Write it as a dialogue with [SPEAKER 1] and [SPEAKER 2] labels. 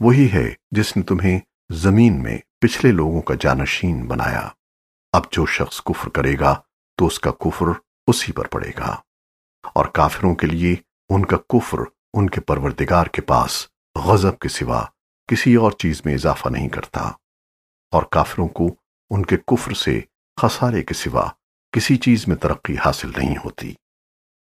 [SPEAKER 1] وہی ہے جس نے تمہیں زمین میں پچھلے لوگوں کا جانشین بنایا۔ اب جو شخص کفر کرے گا تو اس کا کفر اسی پر پڑے گا۔ اور کافروں کے لیے ان کا کفر ان کے پروردگار کے پاس غضب کے سوا کسی اور چیز میں اضافہ نہیں کرتا۔ اور کافروں کو ان کے کفر سے خسارے کے سوا کسی چیز میں ترقی حاصل نہیں ہوتی۔